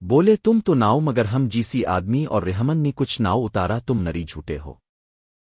بولے تم تو ناؤ مگر ہم جیسی آدمی اور رحمن نے کچھ ناؤ اتارا تم نری جھوٹے ہو۔